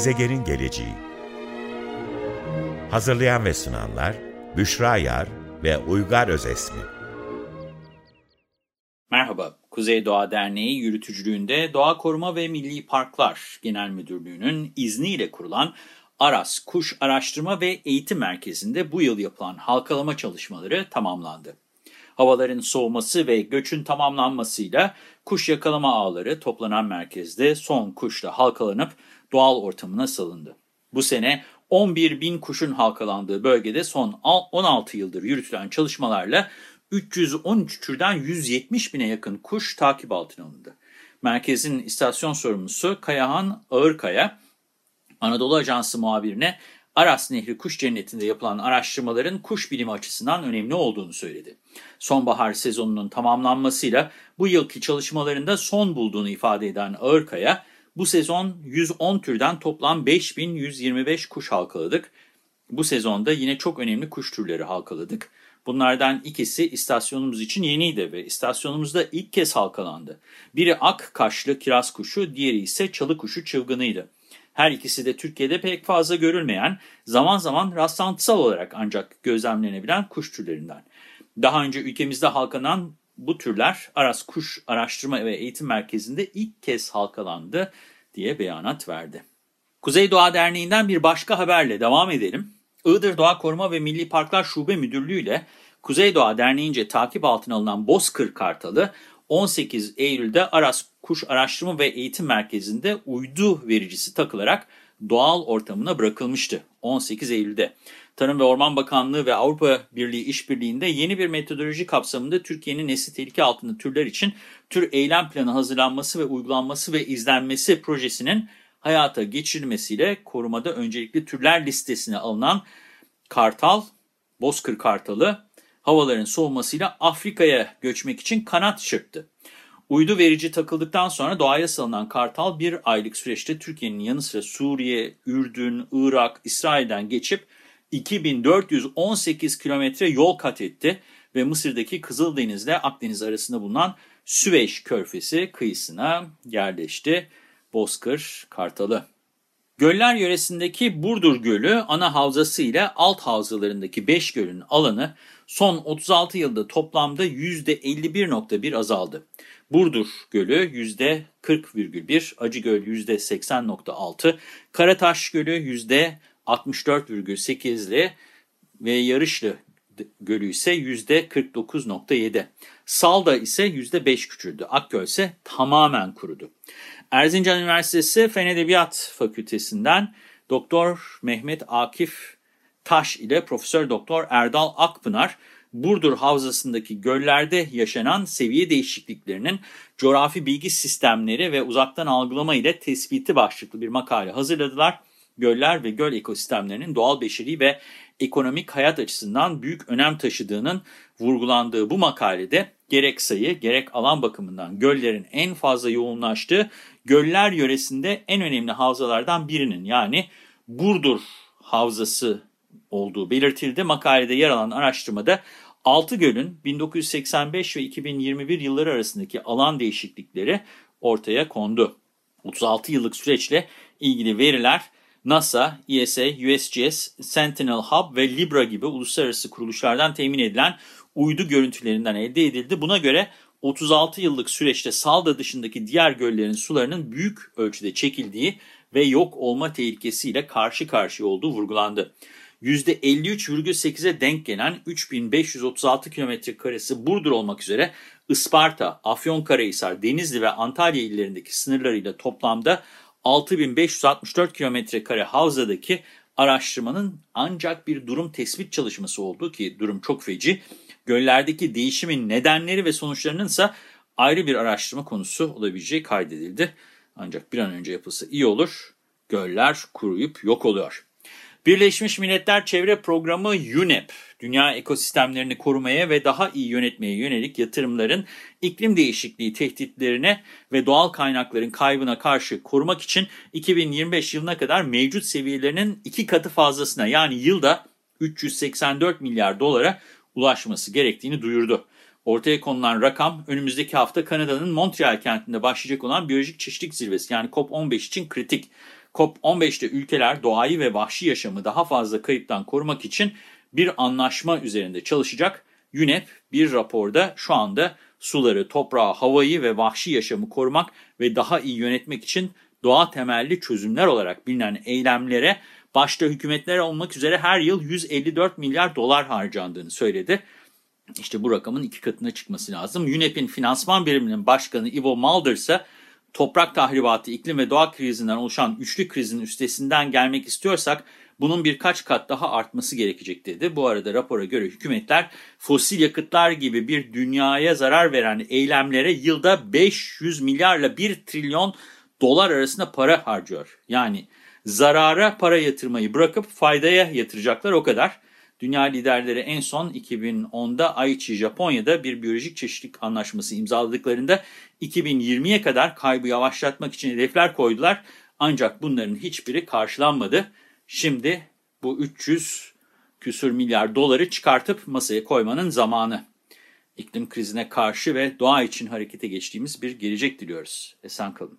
Gezegenin geleceği Hazırlayan ve sunanlar Büşra Yar ve Uygar Özesmi Merhaba, Kuzey Doğa Derneği yürütücülüğünde Doğa Koruma ve Milli Parklar Genel Müdürlüğü'nün izniyle kurulan Aras Kuş Araştırma ve Eğitim Merkezi'nde bu yıl yapılan halkalama çalışmaları tamamlandı. Havaların soğuması ve göçün tamamlanmasıyla kuş yakalama ağları toplanan merkezde son kuşla halkalanıp doğal ortamına salındı. Bu sene 11 bin kuşun halkalandığı bölgede son 16 yıldır yürütülen çalışmalarla 313 türden 170 bine yakın kuş takip altına alındı. Merkezin istasyon sorumlusu Kayahan Ağırkaya, Anadolu Ajansı muhabirine Aras Nehri Kuş Cenneti'nde yapılan araştırmaların kuş bilimi açısından önemli olduğunu söyledi. Sonbahar sezonunun tamamlanmasıyla bu yılki çalışmalarında son bulduğunu ifade eden Ağırkaya, bu sezon 110 türden toplam 5125 kuş halkaladık. Bu sezonda yine çok önemli kuş türleri halkaladık. Bunlardan ikisi istasyonumuz için yeniydi ve istasyonumuzda ilk kez halkalandı. Biri ak kaşlı kiraz kuşu, diğeri ise çalı kuşu çılgınıydı. Her ikisi de Türkiye'de pek fazla görülmeyen, zaman zaman rastlantısal olarak ancak gözlemlenebilen kuş türlerinden. Daha önce ülkemizde halkanan bu türler Aras Kuş Araştırma ve Eğitim Merkezi'nde ilk kez halkalandı diye beyanat verdi. Kuzey Doğa Derneği'nden bir başka haberle devam edelim. Iğdır Doğa Koruma ve Milli Parklar Şube Müdürlüğü ile Kuzey Doğa Derneği'nce takip altına alınan Bozkır Kartalı 18 Eylül'de Aras Kuş Araştırma ve Eğitim Merkezi'nde uydu vericisi takılarak doğal ortamına bırakılmıştı 18 Eylül'de. Tarım ve Orman Bakanlığı ve Avrupa Birliği işbirliğinde yeni bir metodoloji kapsamında Türkiye'nin nesli tehlike altında türler için tür eylem planı hazırlanması ve uygulanması ve izlenmesi projesinin hayata geçirilmesiyle korumada öncelikli türler listesine alınan kartal, bozkır kartalı havaların soğumasıyla Afrika'ya göçmek için kanat çırptı. Uydu verici takıldıktan sonra doğaya salınan kartal bir aylık süreçte Türkiye'nin yanı sıra Suriye, Ürdün, Irak, İsrail'den geçip 2418 kilometre yol kat etti ve Mısır'daki Kızıldeniz ile Akdeniz arasında bulunan Süveyş Körfezi kıyısına yerleşti. Bozkır Kartalı. Göller yöresindeki Burdur Gölü ana havzası ile alt havzalarındaki 5 gölün alanı son 36 yılda toplamda %51.1 azaldı. Burdur Gölü %40,1, Acıgöl %80.6, Karataş Gölü %64,8'li ve Yarışlı Gölü ise %49.7. Salda ise %5 küçüldü. Akgöl ise tamamen kurudu. Erzincan Üniversitesi Fen Edebiyat Fakültesinden Doktor Mehmet Akif Taş ile Profesör Doktor Erdal Akpınar, Burdur Havzası'ndaki göllerde yaşanan seviye değişikliklerinin coğrafi bilgi sistemleri ve uzaktan algılama ile tespiti başlıklı bir makale hazırladılar. Göller ve göl ekosistemlerinin doğal beşeri ve ekonomik hayat açısından büyük önem taşıdığının vurgulandığı bu makalede gerek sayı gerek alan bakımından göllerin en fazla yoğunlaştığı göller yöresinde en önemli havzalardan birinin yani Burdur Havzası olduğu belirtildi. Makalede yer alan araştırmada 6 gölün 1985 ve 2021 yılları arasındaki alan değişiklikleri ortaya kondu. 36 yıllık süreçle ilgili veriler NASA, ESA, USGS, Sentinel Hub ve Libra gibi uluslararası kuruluşlardan temin edilen uydu görüntülerinden elde edildi. Buna göre 36 yıllık süreçte Salda dışındaki diğer göllerin sularının büyük ölçüde çekildiği ve yok olma tehlikesiyle karşı karşıya olduğu vurgulandı. %53,8'e denk gelen 3536 kilometre karesi Burdur olmak üzere Isparta, Afyonkarahisar, Denizli ve Antalya illerindeki sınırlarıyla toplamda 6564 kilometre kare havzadaki araştırmanın ancak bir durum tespit çalışması olduğu ki durum çok feci. Göllerdeki değişimin nedenleri ve sonuçlarının ise ayrı bir araştırma konusu olabileceği kaydedildi. Ancak bir an önce yapılsa iyi olur. Göller kuruyup yok oluyor. Birleşmiş Milletler Çevre Programı UNEP, dünya ekosistemlerini korumaya ve daha iyi yönetmeye yönelik yatırımların iklim değişikliği tehditlerine ve doğal kaynakların kaybına karşı korumak için 2025 yılına kadar mevcut seviyelerinin iki katı fazlasına yani yılda 384 milyar dolara ulaşması gerektiğini duyurdu. Ortaya konulan rakam önümüzdeki hafta Kanada'nın Montreal kentinde başlayacak olan biyolojik çeşitlilik zirvesi yani COP15 için kritik. COP15'te ülkeler doğayı ve vahşi yaşamı daha fazla kayıptan korumak için bir anlaşma üzerinde çalışacak. UNEP bir raporda şu anda suları, toprağı, havayı ve vahşi yaşamı korumak ve daha iyi yönetmek için doğa temelli çözümler olarak bilinen eylemlere başta hükümetler olmak üzere her yıl 154 milyar dolar harcandığını söyledi. İşte bu rakamın iki katına çıkması lazım. UNEP'in finansman biriminin başkanı Ivo Mulder ise toprak tahribatı, iklim ve doğa krizinden oluşan üçlü krizin üstesinden gelmek istiyorsak bunun birkaç kat daha artması gerekecek dedi. Bu arada rapora göre hükümetler fosil yakıtlar gibi bir dünyaya zarar veren eylemlere yılda 500 milyarla 1 trilyon dolar arasında para harcıyor. Yani zarara para yatırmayı bırakıp faydaya yatıracaklar o kadar. Dünya liderleri en son 2010'da Aichi, Japonya'da bir biyolojik çeşitlilik anlaşması imzaladıklarında 2020'ye kadar kaybı yavaşlatmak için hedefler koydular. Ancak bunların hiçbiri karşılanmadı. Şimdi bu 300 küsür milyar doları çıkartıp masaya koymanın zamanı. İklim krizine karşı ve doğa için harekete geçtiğimiz bir gelecek diliyoruz. Esen kalın.